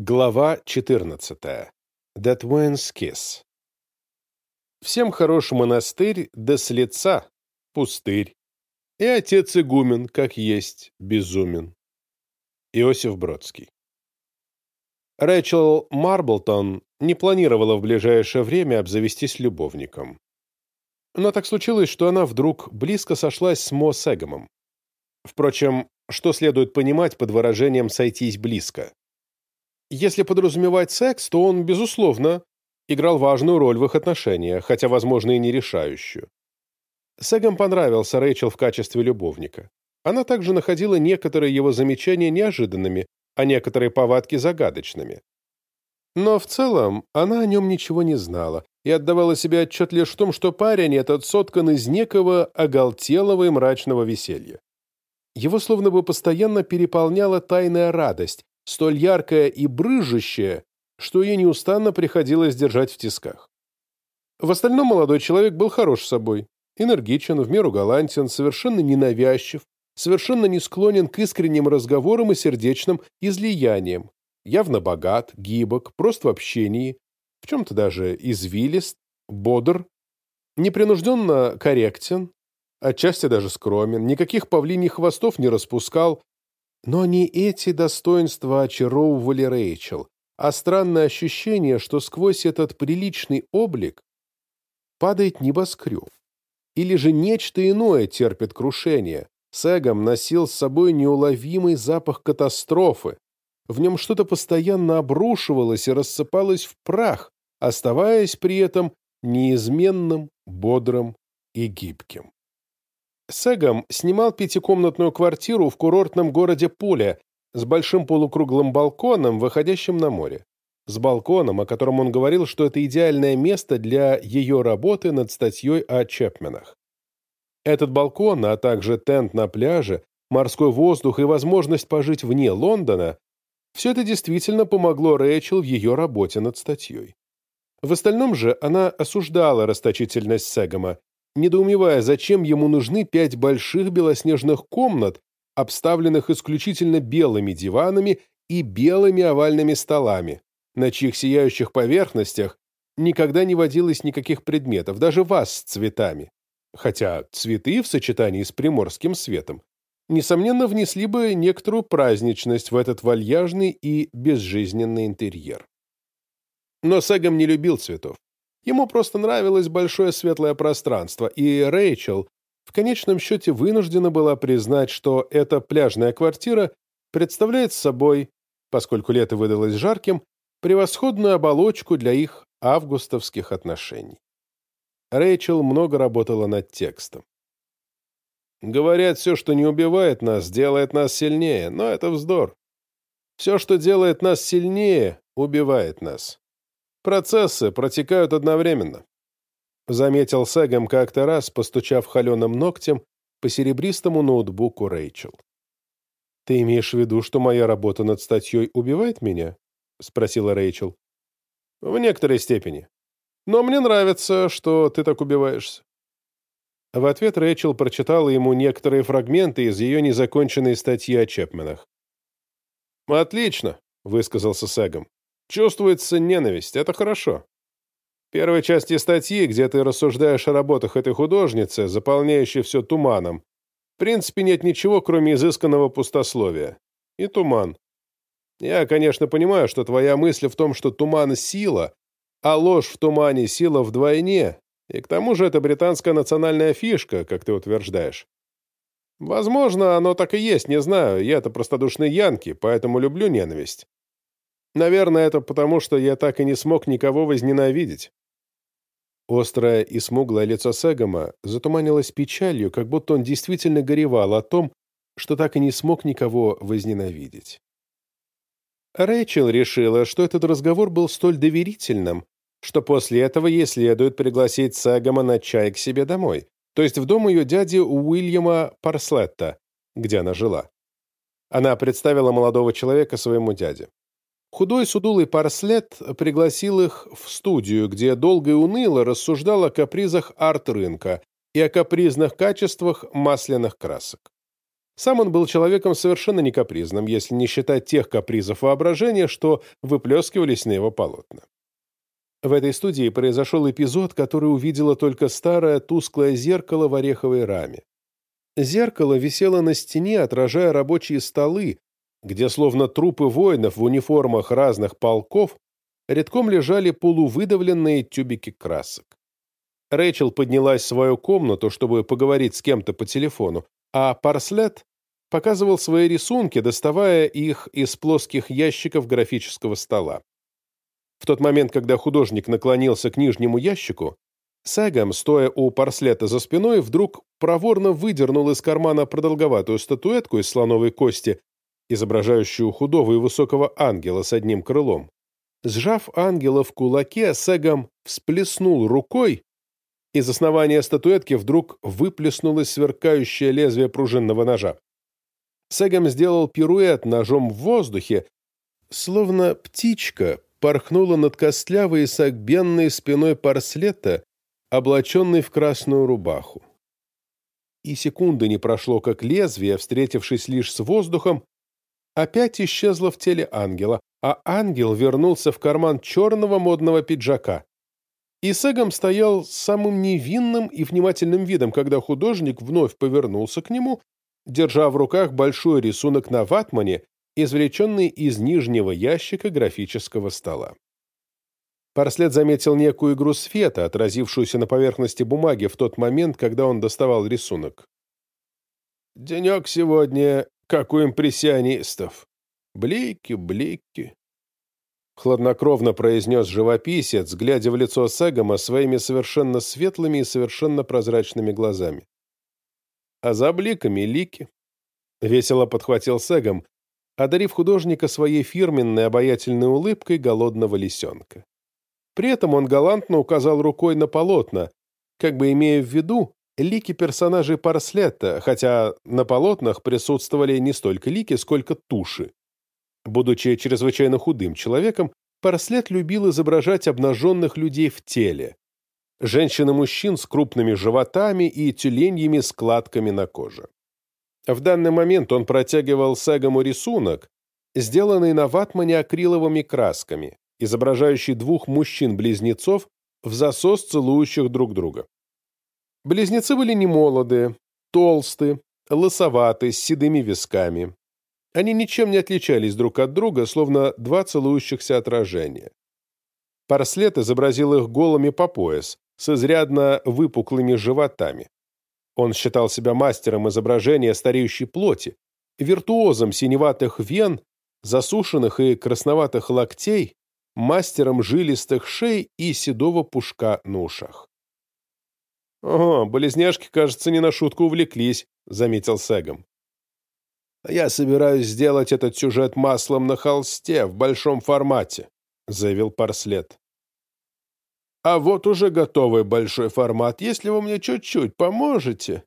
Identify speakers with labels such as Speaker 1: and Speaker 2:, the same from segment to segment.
Speaker 1: Глава 14. That Wayne's Kiss. Всем хорош монастырь, да с лица пустырь. И отец игумен, как есть, безумен. Иосиф Бродский. Рэчел Марблтон не планировала в ближайшее время обзавестись любовником. Но так случилось, что она вдруг близко сошлась с Мо Сегомом. Впрочем, что следует понимать под выражением «сойтись близко»? Если подразумевать секс, то он, безусловно, играл важную роль в их отношениях, хотя, возможно, и не решающую. Сегам понравился Рэйчел в качестве любовника. Она также находила некоторые его замечания неожиданными, а некоторые повадки загадочными. Но в целом она о нем ничего не знала и отдавала себе отчет лишь в том, что парень этот соткан из некого оголтелого и мрачного веселья. Его словно бы постоянно переполняла тайная радость, столь яркая и брыжущая, что ей неустанно приходилось держать в тисках. В остальном молодой человек был хорош собой, энергичен, в меру галантен, совершенно ненавязчив, совершенно не склонен к искренним разговорам и сердечным излияниям, явно богат, гибок, прост в общении, в чем-то даже извилист, бодр, непринужденно корректен, отчасти даже скромен, никаких павлиних хвостов не распускал, но не эти достоинства очаровывали Рэйчел, а странное ощущение, что сквозь этот приличный облик падает небоскреб. Или же нечто иное терпит крушение. Сэгом носил с собой неуловимый запах катастрофы. В нем что-то постоянно обрушивалось и рассыпалось в прах, оставаясь при этом неизменным, бодрым и гибким. Сегом снимал пятикомнатную квартиру в курортном городе Пуля с большим полукруглым балконом, выходящим на море. С балконом, о котором он говорил, что это идеальное место для ее работы над статьей о Чепменах. Этот балкон, а также тент на пляже, морской воздух и возможность пожить вне Лондона – все это действительно помогло Рэйчел в ее работе над статьей. В остальном же она осуждала расточительность Сегома недоумевая, зачем ему нужны пять больших белоснежных комнат, обставленных исключительно белыми диванами и белыми овальными столами, на чьих сияющих поверхностях никогда не водилось никаких предметов, даже ваз с цветами. Хотя цветы в сочетании с приморским светом несомненно внесли бы некоторую праздничность в этот вальяжный и безжизненный интерьер. Но Сагам не любил цветов. Ему просто нравилось большое светлое пространство, и Рэйчел в конечном счете вынуждена была признать, что эта пляжная квартира представляет собой, поскольку лето выдалось жарким, превосходную оболочку для их августовских отношений. Рэйчел много работала над текстом. Говорят, все, что не убивает нас, делает нас сильнее, но это вздор. Все, что делает нас сильнее, убивает нас. Процессы протекают одновременно. Заметил Сегом как-то раз, постучав холеным ногтем по серебристому ноутбуку Рэйчел. «Ты имеешь в виду, что моя работа над статьей убивает меня?» — спросила Рэйчел. «В некоторой степени. Но мне нравится, что ты так убиваешься». В ответ Рэйчел прочитала ему некоторые фрагменты из ее незаконченной статьи о Чепменах. «Отлично», — высказался Сегом. Чувствуется ненависть, это хорошо. В первой части статьи, где ты рассуждаешь о работах этой художницы, заполняющей все туманом, в принципе нет ничего, кроме изысканного пустословия. И туман. Я, конечно, понимаю, что твоя мысль в том, что туман — сила, а ложь в тумане — сила вдвойне, и к тому же это британская национальная фишка, как ты утверждаешь. Возможно, оно так и есть, не знаю, я-то простодушный янки, поэтому люблю ненависть. Наверное, это потому, что я так и не смог никого возненавидеть. Острое и смуглое лицо Сегома затуманилось печалью, как будто он действительно горевал о том, что так и не смог никого возненавидеть. Рэйчел решила, что этот разговор был столь доверительным, что после этого ей следует пригласить Сегома на чай к себе домой, то есть в дом ее дяди Уильяма Парслетта, где она жила. Она представила молодого человека своему дяде. Худой судулый парслет пригласил их в студию, где долго и уныло рассуждал о капризах арт-рынка и о капризных качествах масляных красок. Сам он был человеком совершенно не капризным, если не считать тех капризов воображения, что выплескивались на его полотна. В этой студии произошел эпизод, который увидело только старое тусклое зеркало в ореховой раме. Зеркало висело на стене, отражая рабочие столы, где, словно трупы воинов в униформах разных полков, редком лежали полувыдавленные тюбики красок. Рэйчел поднялась в свою комнату, чтобы поговорить с кем-то по телефону, а Парслет показывал свои рисунки, доставая их из плоских ящиков графического стола. В тот момент, когда художник наклонился к нижнему ящику, Сэгом, стоя у Парслета за спиной, вдруг проворно выдернул из кармана продолговатую статуэтку из слоновой кости, изображающую худого и высокого ангела с одним крылом. Сжав ангела в кулаке, Сэгом всплеснул рукой, из основания статуэтки вдруг выплеснулось сверкающее лезвие пружинного ножа. Сэгом сделал пируэт ножом в воздухе, словно птичка порхнула над костлявой и согбенной спиной парслета, облаченной в красную рубаху. И секунды не прошло, как лезвие, встретившись лишь с воздухом, опять исчезло в теле ангела, а ангел вернулся в карман черного модного пиджака. И Сэгом стоял с самым невинным и внимательным видом, когда художник вновь повернулся к нему держа в руках большой рисунок на ватмане, извлеченный из нижнего ящика графического стола. Парслет заметил некую игру света, отразившуюся на поверхности бумаги в тот момент, когда он доставал рисунок. «Денек сегодня, как у импрессионистов. Блики, блики», — хладнокровно произнес живописец, глядя в лицо Сагома своими совершенно светлыми и совершенно прозрачными глазами а за бликами лики. Весело подхватил Сегом, одарив художника своей фирменной обаятельной улыбкой голодного лисенка. При этом он галантно указал рукой на полотна, как бы имея в виду лики персонажей Парслета, хотя на полотнах присутствовали не столько лики, сколько туши. Будучи чрезвычайно худым человеком, Парслет любил изображать обнаженных людей в теле, женщин и мужчин с крупными животами и тюленьими складками на коже. В данный момент он протягивал Сегому рисунок, сделанный на ватмане акриловыми красками, изображающий двух мужчин-близнецов в засос целующих друг друга. Близнецы были немолодые, толстые, лысоватые, с седыми висками. Они ничем не отличались друг от друга, словно два целующихся отражения. Парслет изобразил их голыми по пояс, с изрядно выпуклыми животами. Он считал себя мастером изображения стареющей плоти, виртуозом синеватых вен, засушенных и красноватых локтей, мастером жилистых шей и седого пушка на ушах. «Ого, близняшки, кажется, не на шутку увлеклись», — заметил Сегом. «Я собираюсь сделать этот сюжет маслом на холсте в большом формате», — заявил Парслет. А вот уже готовый большой формат, если вы мне чуть-чуть поможете».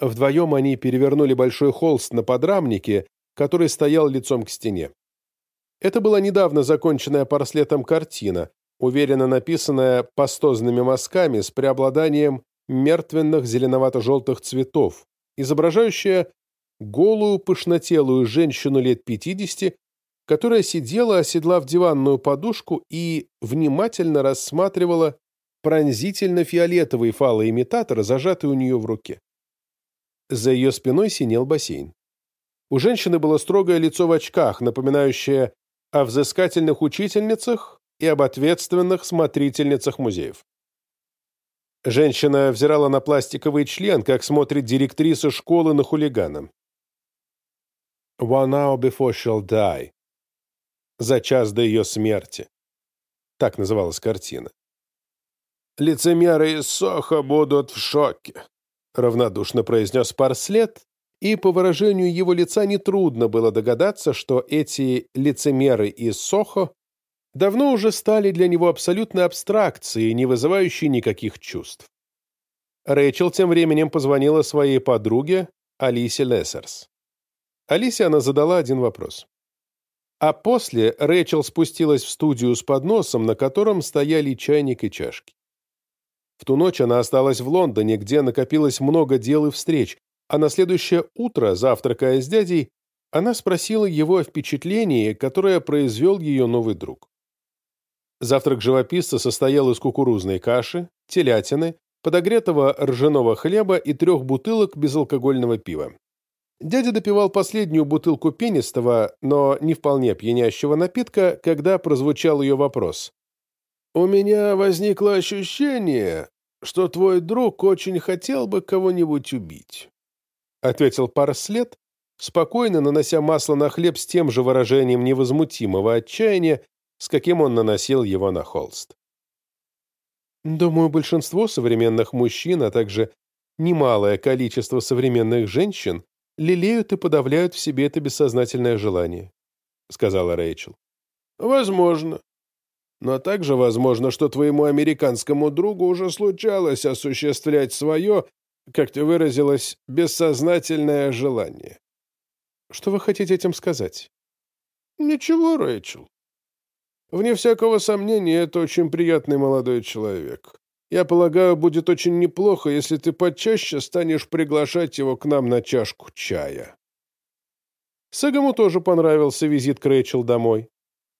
Speaker 1: Вдвоем они перевернули большой холст на подрамнике, который стоял лицом к стене. Это была недавно законченная парслетом картина, уверенно написанная пастозными мазками с преобладанием мертвенных зеленовато-желтых цветов, изображающая голую пышнотелую женщину лет пятидесяти которая сидела, оседлав диванную подушку и внимательно рассматривала пронзительно-фиолетовый фалоимитатор, зажатый у нее в руке. За ее спиной синел бассейн. У женщины было строгое лицо в очках, напоминающее о взыскательных учительницах и об ответственных смотрительницах музеев. Женщина взирала на пластиковый член, как смотрит директриса школы на хулигана. «One hour before she'll die», за час до ее смерти. Так называлась картина. «Лицемеры из Соха будут в шоке», — равнодушно произнес Парслет, и по выражению его лица нетрудно было догадаться, что эти лицемеры из Сохо давно уже стали для него абсолютной абстракцией, не вызывающей никаких чувств. Рэйчел тем временем позвонила своей подруге Алисе Лессерс. Алисе она задала один вопрос. А после Рэйчел спустилась в студию с подносом, на котором стояли чайник и чашки. В ту ночь она осталась в Лондоне, где накопилось много дел и встреч, а на следующее утро, завтракая с дядей, она спросила его о впечатлении, которое произвел ее новый друг. Завтрак живописца состоял из кукурузной каши, телятины, подогретого ржаного хлеба и трех бутылок безалкогольного пива. Дядя допивал последнюю бутылку пенистого, но не вполне пьянящего напитка, когда прозвучал ее вопрос. «У меня возникло ощущение, что твой друг очень хотел бы кого-нибудь убить», — ответил Парслет, спокойно нанося масло на хлеб с тем же выражением невозмутимого отчаяния, с каким он наносил его на холст. Думаю, большинство современных мужчин, а также немалое количество современных женщин лелеют и подавляют в себе это бессознательное желание, — сказала Рэйчел. — Возможно. Но также возможно, что твоему американскому другу уже случалось осуществлять свое, как ты выразилась, бессознательное желание. Что вы хотите этим сказать? Ничего, Рэйчел. Вне всякого сомнения, это очень приятный молодой человек. Я полагаю, будет очень неплохо, если ты почаще станешь приглашать его к нам на чашку чая. Сагаму тоже понравился визит к Рэйчел домой.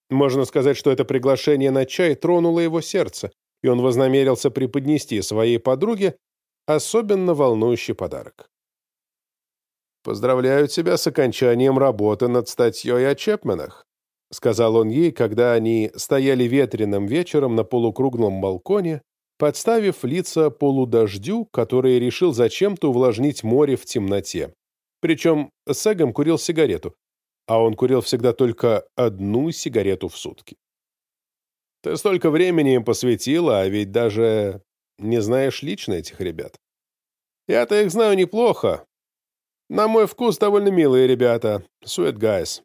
Speaker 1: Можно сказать, что это приглашение на чай тронуло его сердце, и он вознамерился преподнести своей подруге особенно волнующий подарок. «Поздравляю тебя с окончанием работы над статьей о Чепменах», — сказал он ей, когда они стояли ветреным вечером на полукруглом балконе, подставив лица полудождю, который решил зачем-то увлажнить море в темноте. Причем Сэгом курил сигарету, а он курил всегда только одну сигарету в сутки. «Ты столько времени им посвятила, а ведь даже не знаешь лично этих ребят. Я-то их знаю неплохо. На мой вкус довольно милые ребята, sweet guys.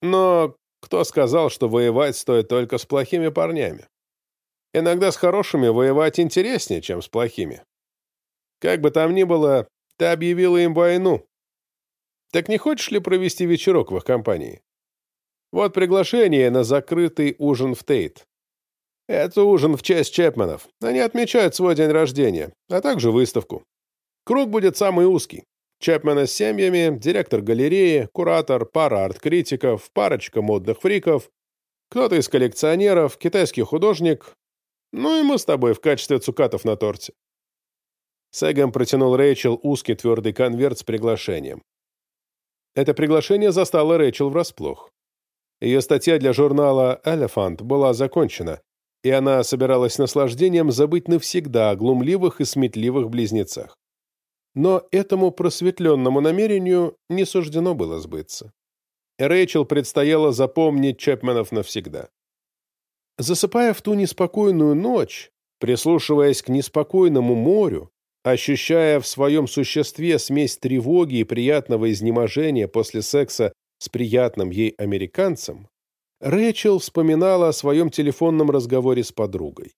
Speaker 1: Но кто сказал, что воевать стоит только с плохими парнями? Иногда с хорошими воевать интереснее, чем с плохими. Как бы там ни было, ты объявила им войну. Так не хочешь ли провести вечерок в их компании? Вот приглашение на закрытый ужин в Тейт. Это ужин в честь Чепменов. Они отмечают свой день рождения, а также выставку. Круг будет самый узкий. Чепмена с семьями, директор галереи, куратор, пара арт-критиков, парочка модных фриков, кто-то из коллекционеров, китайский художник, ну и мы с тобой в качестве цукатов на торте. Сэгом протянул Рэйчел узкий твердый конверт с приглашением. Это приглашение застало Рэйчел врасплох. Ее статья для журнала «Elephant» была закончена, и она собиралась с наслаждением забыть навсегда о глумливых и сметливых близнецах. Но этому просветленному намерению не суждено было сбыться. Рэйчел предстояло запомнить Чепменов навсегда. Засыпая в ту неспокойную ночь, прислушиваясь к неспокойному морю, ощущая в своем существе смесь тревоги и приятного изнеможения после секса с приятным ей американцем, Рэйчел вспоминала о своем телефонном разговоре с подругой.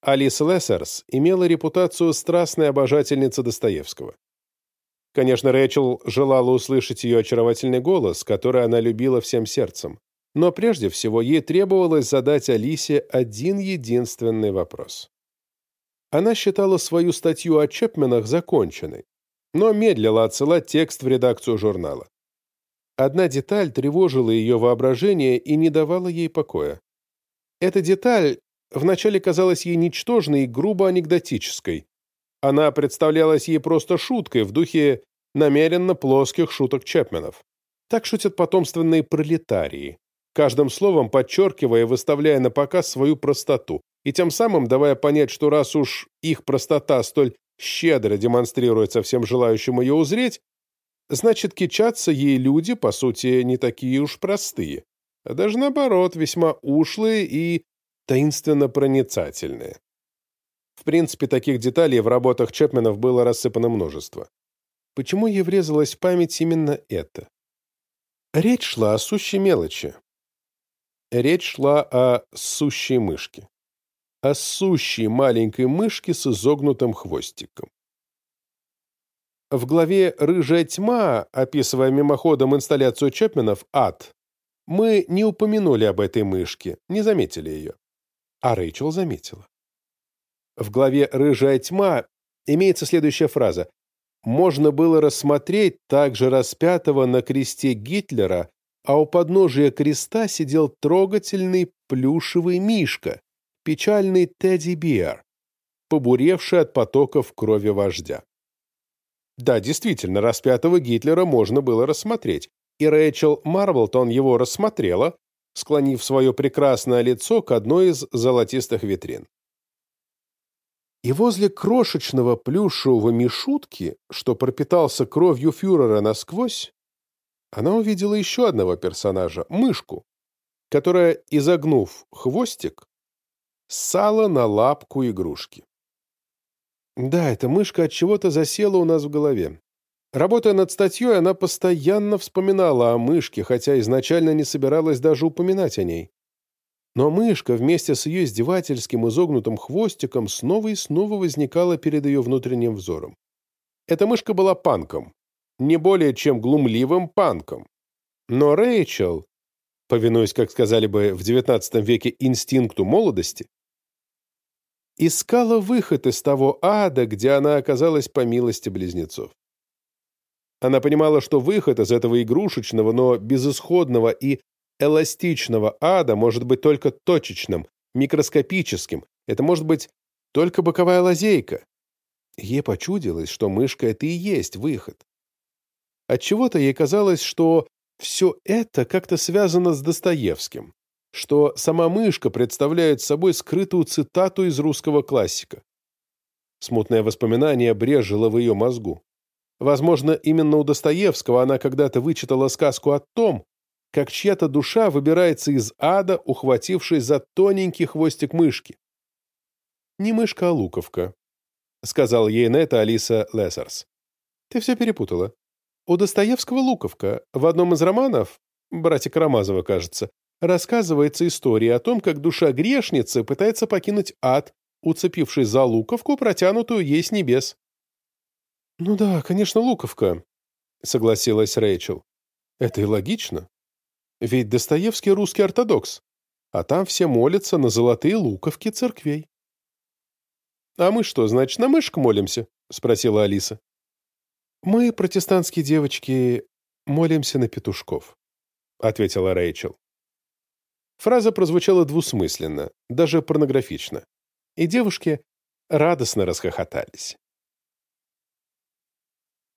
Speaker 1: Алис Лессерс имела репутацию страстной обожательницы Достоевского. Конечно, Рэйчел желала услышать ее очаровательный голос, который она любила всем сердцем. Но прежде всего ей требовалось задать Алисе один единственный вопрос. Она считала свою статью о Чепменах законченной, но медлила отсылать текст в редакцию журнала. Одна деталь тревожила ее воображение и не давала ей покоя. Эта деталь вначале казалась ей ничтожной и грубо анекдотической. Она представлялась ей просто шуткой в духе намеренно плоских шуток Чепменов. Так шутят потомственные пролетарии, каждым словом подчеркивая и выставляя на показ свою простоту, и тем самым давая понять, что раз уж их простота столь щедро демонстрируется всем желающим ее узреть, значит, кичатся ей люди, по сути, не такие уж простые, а даже наоборот, весьма ушлые и таинственно проницательные. В принципе, таких деталей в работах Чепменов было рассыпано множество. Почему ей врезалась в память именно это? Речь шла о сущей мелочи. Речь шла о сущей мышке. О сущей маленькой мышке с изогнутым хвостиком. В главе «Рыжая тьма», описывая мимоходом инсталляцию Чепменов «Ад», мы не упомянули об этой мышке, не заметили ее а Рэйчел заметила. В главе «Рыжая тьма» имеется следующая фраза можно было рассмотреть также распятого на кресте Гитлера, а у подножия креста сидел трогательный плюшевый мишка, печальный Тедди Биар, побуревший от потоков крови вождя. Да, действительно, распятого Гитлера можно было рассмотреть, и Рэйчел Марблтон его рассмотрела, склонив свое прекрасное лицо к одной из золотистых витрин. И возле крошечного плюшевого мишутки, что пропитался кровью фюрера насквозь, она увидела еще одного персонажа — мышку, которая, изогнув хвостик, ссала на лапку игрушки. Да, эта мышка от чего-то засела у нас в голове. Работая над статьей, она постоянно вспоминала о мышке, хотя изначально не собиралась даже упоминать о ней. Но мышка вместе с ее издевательским изогнутым хвостиком снова и снова возникала перед ее внутренним взором. Эта мышка была панком, не более чем глумливым панком. Но Рэйчел, повинуясь, как сказали бы в XIX веке, инстинкту молодости, искала выход из того ада, где она оказалась по милости близнецов. Она понимала, что выход из этого игрушечного, но безысходного и эластичного ада может быть только точечным, микроскопическим. Это может быть только боковая лазейка. Ей почудилось, что мышка — это и есть выход. Отчего-то ей казалось, что все это как-то связано с Достоевским что сама мышка представляет собой скрытую цитату из русского классика. Смутное воспоминание брежило в ее мозгу. Возможно, именно у Достоевского она когда-то вычитала сказку о том, как чья-то душа выбирается из ада, ухватившись за тоненький хвостик мышки. «Не мышка, а луковка», — сказал ей на это Алиса Лессерс. «Ты все перепутала. У Достоевского луковка. В одном из романов, братья Карамазова, кажется, рассказывается история о том, как душа грешницы пытается покинуть ад, уцепившись за луковку, протянутую ей с небес. «Ну да, конечно, луковка», — согласилась Рэйчел. «Это и логично. Ведь Достоевский русский ортодокс, а там все молятся на золотые луковки церквей». «А мы что, значит, на мышку молимся?» — спросила Алиса. «Мы, протестантские девочки, молимся на петушков», — ответила Рэйчел. Фраза прозвучала двусмысленно, даже порнографично, и девушки радостно расхохотались.